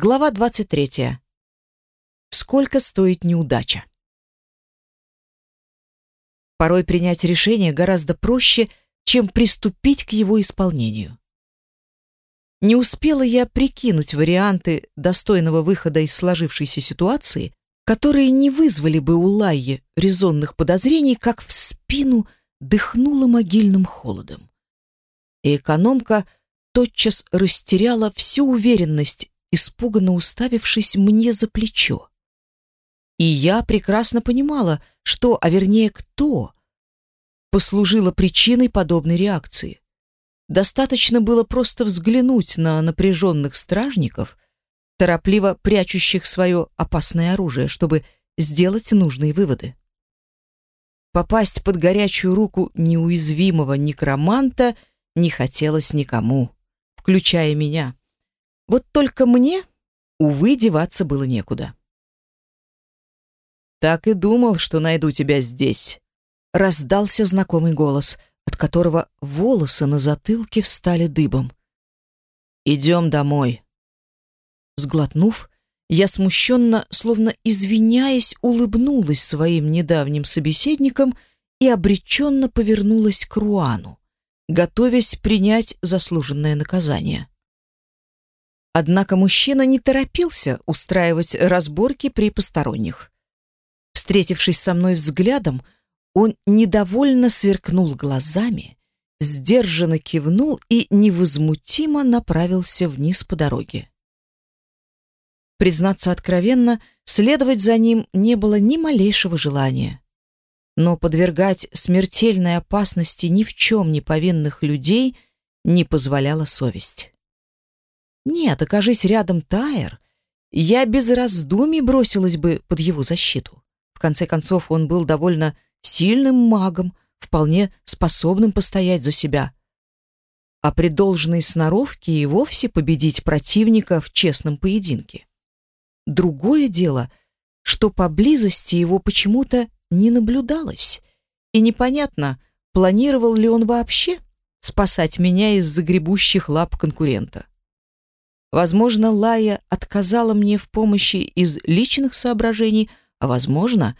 Глава 23. Сколько стоит неудача? Порой принять решение гораздо проще, чем приступить к его исполнению. Не успела я прикинуть варианты достойного выхода из сложившейся ситуации, которые не вызвали бы у Лайи резонных подозрений, как в спину дыхнуло могильным холодом. И экономка тотчас растеряла всю уверенность испуганно уставившись мне за плечо. И я прекрасно понимала, что, а вернее кто, послужило причиной подобной реакции. Достаточно было просто взглянуть на напряженных стражников, торопливо прячущих свое опасное оружие, чтобы сделать нужные выводы. Попасть под горячую руку неуязвимого некроманта не хотелось никому, включая меня. Вот только мне, увы, деваться было некуда. «Так и думал, что найду тебя здесь», — раздался знакомый голос, от которого волосы на затылке встали дыбом. «Идем домой». Сглотнув, я смущенно, словно извиняясь, улыбнулась своим недавним собеседникам и обреченно повернулась к Руану, готовясь принять заслуженное наказание. Однако мужчина не торопился устраивать разборки при посторонних. Встретившись со мной взглядом, он недовольно сверкнул глазами, сдержанно кивнул и невозмутимо направился вниз по дороге. Признаться откровенно, следовать за ним не было ни малейшего желания. Но подвергать смертельной опасности ни в чем не повинных людей не позволяла совесть. Нет, окажись рядом Тайер, я без раздумий бросилась бы под его защиту. В конце концов, он был довольно сильным магом, вполне способным постоять за себя. А при должной сноровке и вовсе победить противника в честном поединке. Другое дело, что поблизости его почему-то не наблюдалось, и непонятно, планировал ли он вообще спасать меня из загребущих лап конкурента. Возможно, Лая отказала мне в помощи из личных соображений, а возможно,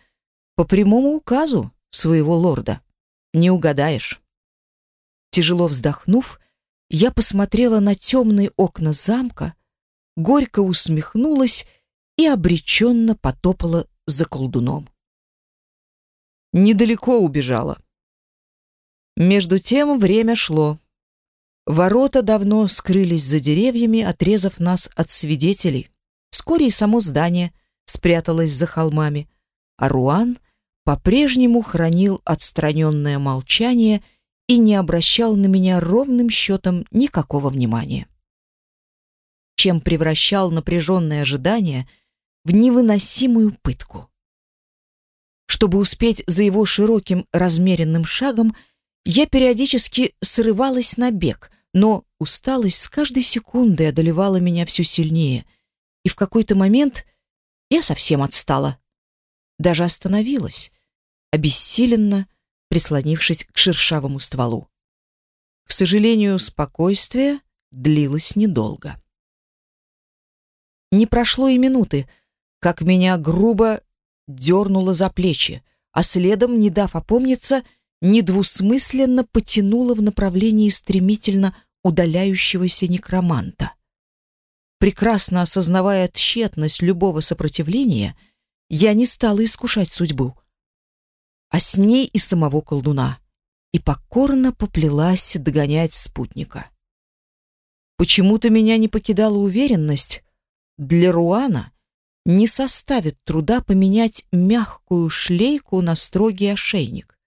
по прямому указу своего лорда. Не угадаешь. Тяжело вздохнув, я посмотрела на темные окна замка, горько усмехнулась и обреченно потопала за колдуном. Недалеко убежала. Между тем время шло. Ворота давно скрылись за деревьями, отрезав нас от свидетелей. Вскоре и само здание спряталось за холмами, а Руан по-прежнему хранил отстраненное молчание и не обращал на меня ровным счетом никакого внимания. Чем превращал напряженное ожидание в невыносимую пытку. Чтобы успеть за его широким размеренным шагом, я периодически срывалась на бег, но усталость с каждой секундой одолевала меня все сильнее, и в какой-то момент я совсем отстала. Даже остановилась, обессиленно прислонившись к шершавому стволу. К сожалению, спокойствие длилось недолго. Не прошло и минуты, как меня грубо дернуло за плечи, а следом, не дав опомниться, недвусмысленно потянуло в направлении стремительно удаляющегося некроманта. Прекрасно осознавая тщетность любого сопротивления, я не стала искушать судьбу, а с ней и самого колдуна, и покорно поплелась догонять спутника. Почему-то меня не покидала уверенность, для Руана не составит труда поменять мягкую шлейку на строгий ошейник.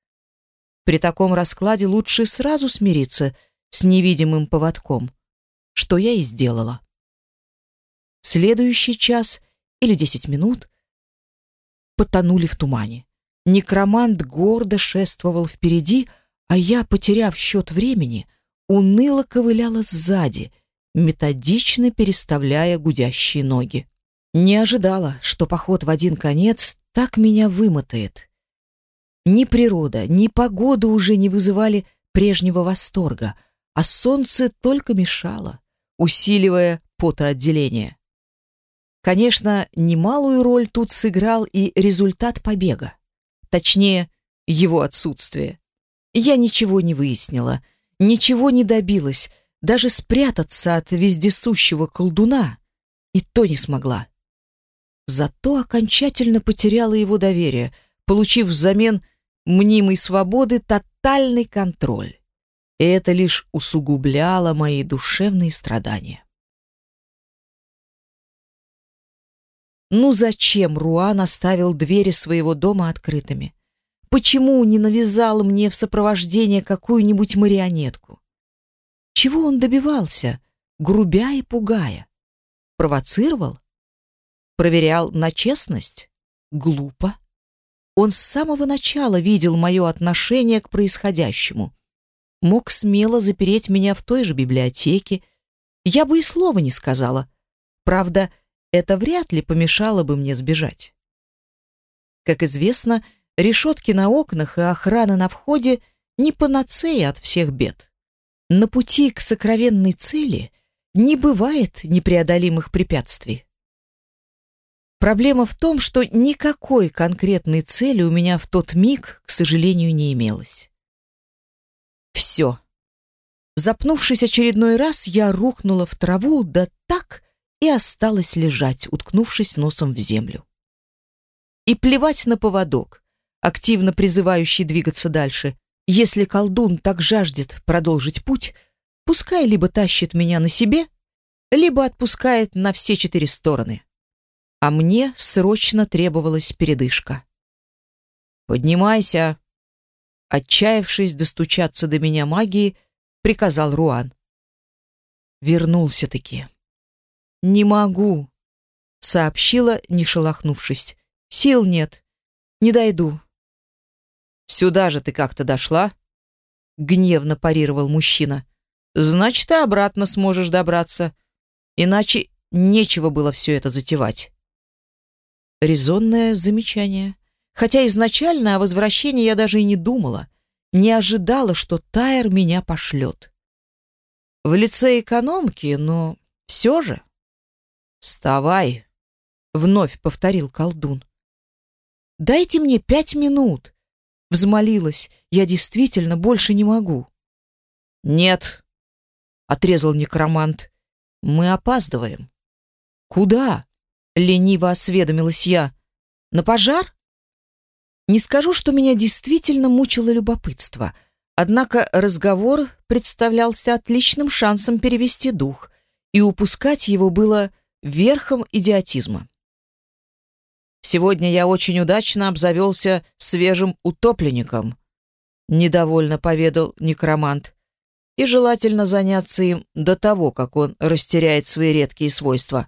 При таком раскладе лучше сразу смириться с невидимым поводком, что я и сделала. Следующий час или десять минут потонули в тумане. Некромант гордо шествовал впереди, а я, потеряв счет времени, уныло ковыляла сзади, методично переставляя гудящие ноги. Не ожидала, что поход в один конец так меня вымотает. Ни природа, ни погода уже не вызывали прежнего восторга, а солнце только мешало, усиливая потоотделение. Конечно, немалую роль тут сыграл и результат побега. Точнее, его отсутствие. Я ничего не выяснила, ничего не добилась, даже спрятаться от вездесущего колдуна и то не смогла. Зато окончательно потеряла его доверие, получив взамен мнимой свободы тотальный контроль. И это лишь усугубляло мои душевные страдания. Ну зачем Руан оставил двери своего дома открытыми? Почему не навязал мне в сопровождение какую-нибудь марионетку? Чего он добивался, грубя и пугая? Провоцировал? Проверял на честность? Глупо. Он с самого начала видел мое отношение к происходящему. Мог смело запереть меня в той же библиотеке. Я бы и слова не сказала. Правда, это вряд ли помешало бы мне сбежать. Как известно, решетки на окнах и охрана на входе не панацея от всех бед. На пути к сокровенной цели не бывает непреодолимых препятствий. Проблема в том, что никакой конкретной цели у меня в тот миг, к сожалению, не имелось. Все. Запнувшись очередной раз, я рухнула в траву, да так и осталась лежать, уткнувшись носом в землю. И плевать на поводок, активно призывающий двигаться дальше. Если колдун так жаждет продолжить путь, пускай либо тащит меня на себе, либо отпускает на все четыре стороны а мне срочно требовалась передышка. «Поднимайся!» Отчаявшись достучаться до меня магии, приказал Руан. Вернулся-таки. «Не могу», — сообщила, не шелохнувшись. «Сил нет. Не дойду». «Сюда же ты как-то дошла?» — гневно парировал мужчина. «Значит, ты обратно сможешь добраться. Иначе нечего было все это затевать». Резонное замечание. Хотя изначально о возвращении я даже и не думала. Не ожидала, что Тайер меня пошлет. В лице экономки, но все же. «Вставай!» — вновь повторил колдун. «Дайте мне пять минут!» — взмолилась. «Я действительно больше не могу». «Нет!» — отрезал некромант. «Мы опаздываем». «Куда?» Лениво осведомилась я. На пожар? Не скажу, что меня действительно мучило любопытство. Однако разговор представлялся отличным шансом перевести дух, и упускать его было верхом идиотизма. Сегодня я очень удачно обзавелся свежим утопленником, недовольно поведал некромант, и желательно заняться им до того, как он растеряет свои редкие свойства.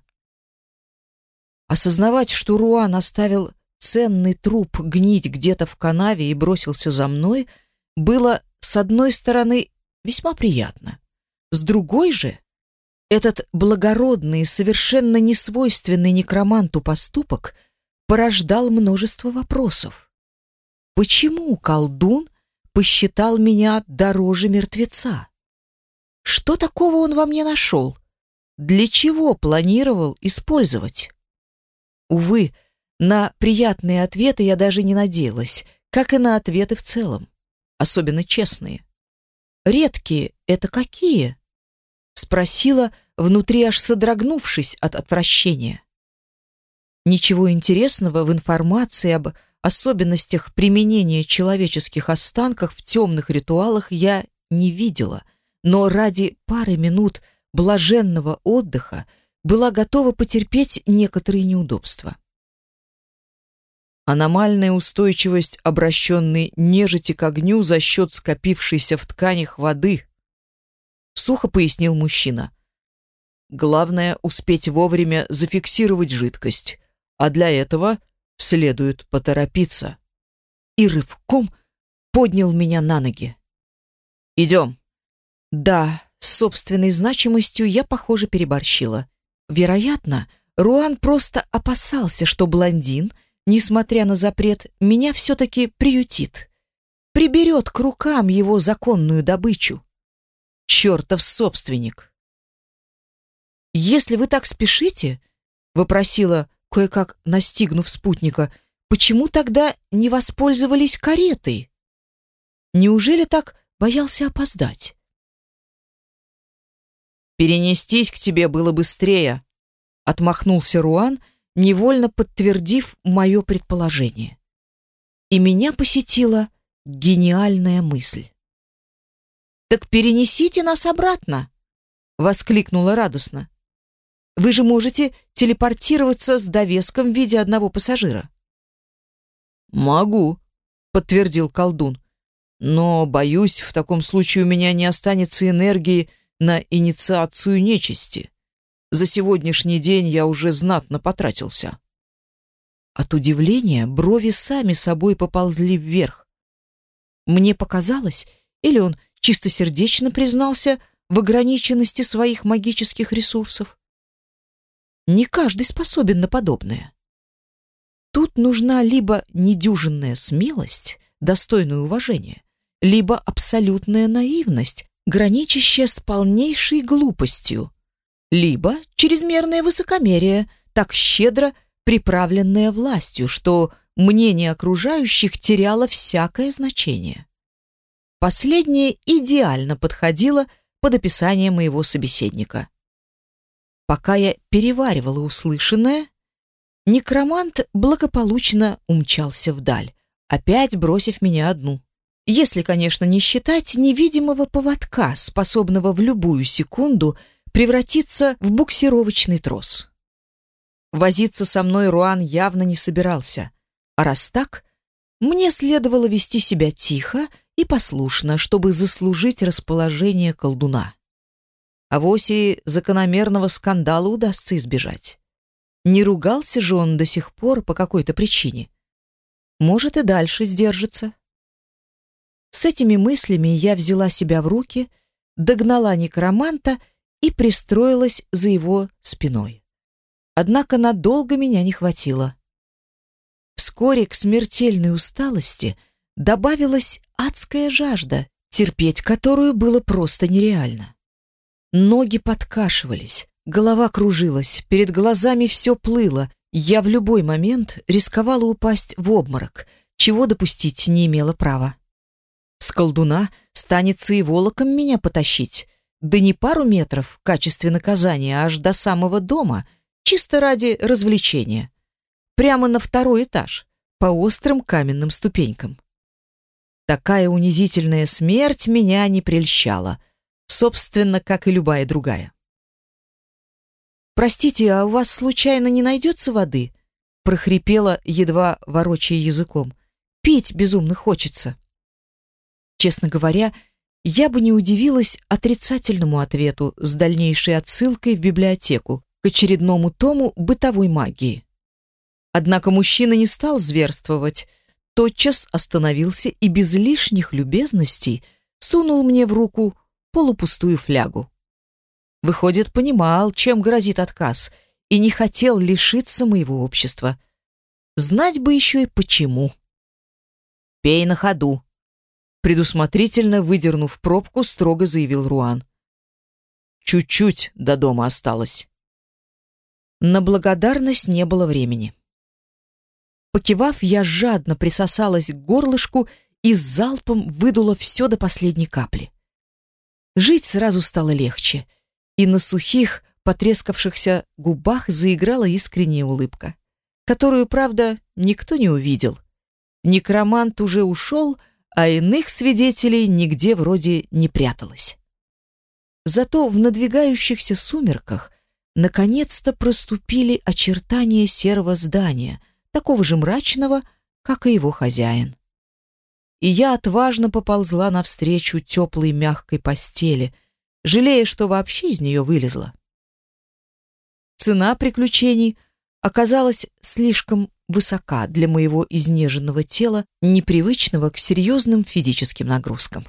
Осознавать, что Руан оставил ценный труп гнить где-то в канаве и бросился за мной, было, с одной стороны, весьма приятно. С другой же, этот благородный совершенно несвойственный некроманту поступок порождал множество вопросов. Почему колдун посчитал меня дороже мертвеца? Что такого он во мне нашел? Для чего планировал использовать? Увы, на приятные ответы я даже не надеялась, как и на ответы в целом, особенно честные. «Редкие — это какие?» — спросила, внутри аж содрогнувшись от отвращения. Ничего интересного в информации об особенностях применения человеческих останков в темных ритуалах я не видела, но ради пары минут блаженного отдыха была готова потерпеть некоторые неудобства. Аномальная устойчивость обращенной нежити к огню за счет скопившейся в тканях воды, сухо пояснил мужчина. Главное успеть вовремя зафиксировать жидкость, а для этого следует поторопиться. И рывком поднял меня на ноги. Идем. Да, с собственной значимостью я, похоже, переборщила. Вероятно, Руан просто опасался, что блондин, несмотря на запрет, меня все-таки приютит. Приберет к рукам его законную добычу. Чертов собственник! Если вы так спешите, Вопросила, кое-как настигнув спутника, почему тогда не воспользовались каретой? Неужели так боялся опоздать? «Перенестись к тебе было быстрее», — отмахнулся Руан, невольно подтвердив мое предположение. И меня посетила гениальная мысль. «Так перенесите нас обратно!» — воскликнула радостно. «Вы же можете телепортироваться с довеском в виде одного пассажира». «Могу», — подтвердил колдун. «Но, боюсь, в таком случае у меня не останется энергии на инициацию нечисти. За сегодняшний день я уже знатно потратился». От удивления брови сами собой поползли вверх. Мне показалось, или он чистосердечно признался в ограниченности своих магических ресурсов. Не каждый способен на подобное. Тут нужна либо недюжинная смелость, достойное уважение, либо абсолютная наивность, граничащая с полнейшей глупостью, либо чрезмерное высокомерие, так щедро приправленное властью, что мнение окружающих теряло всякое значение. Последнее идеально подходило под описание моего собеседника. Пока я переваривала услышанное, некромант благополучно умчался вдаль, опять бросив меня одну. Если, конечно, не считать невидимого поводка, способного в любую секунду превратиться в буксировочный трос. Возиться со мной Руан явно не собирался, а раз так, мне следовало вести себя тихо и послушно, чтобы заслужить расположение колдуна. А вовсе закономерного скандала удастся избежать. Не ругался же он до сих пор по какой-то причине. Может и дальше сдержится. С этими мыслями я взяла себя в руки, догнала некроманта и пристроилась за его спиной. Однако надолго меня не хватило. Вскоре к смертельной усталости добавилась адская жажда, терпеть которую было просто нереально. Ноги подкашивались, голова кружилась, перед глазами все плыло, я в любой момент рисковала упасть в обморок, чего допустить не имела права. С колдуна станется и волоком меня потащить, да не пару метров в качестве наказания, аж до самого дома, чисто ради развлечения. Прямо на второй этаж, по острым каменным ступенькам. Такая унизительная смерть меня не прельщала, собственно, как и любая другая. «Простите, а у вас случайно не найдется воды?» прохрипела, едва ворочая языком. «Пить безумно хочется». Честно говоря, я бы не удивилась отрицательному ответу с дальнейшей отсылкой в библиотеку к очередному тому бытовой магии. Однако мужчина не стал зверствовать, тотчас остановился и без лишних любезностей сунул мне в руку полупустую флягу. Выходит, понимал, чем грозит отказ, и не хотел лишиться моего общества. Знать бы еще и почему. «Пей на ходу», — предусмотрительно выдернув пробку, строго заявил Руан. «Чуть-чуть до дома осталось». На благодарность не было времени. Покивав, я жадно присосалась к горлышку и залпом выдула все до последней капли. Жить сразу стало легче, и на сухих, потрескавшихся губах заиграла искренняя улыбка, которую, правда, никто не увидел. Некромант уже ушел, а иных свидетелей нигде вроде не пряталось. Зато в надвигающихся сумерках наконец-то проступили очертания серого здания — такого же мрачного, как и его хозяин. И я отважно поползла навстречу теплой мягкой постели, жалея, что вообще из нее вылезла. Цена приключений оказалась слишком высока для моего изнеженного тела, непривычного к серьезным физическим нагрузкам.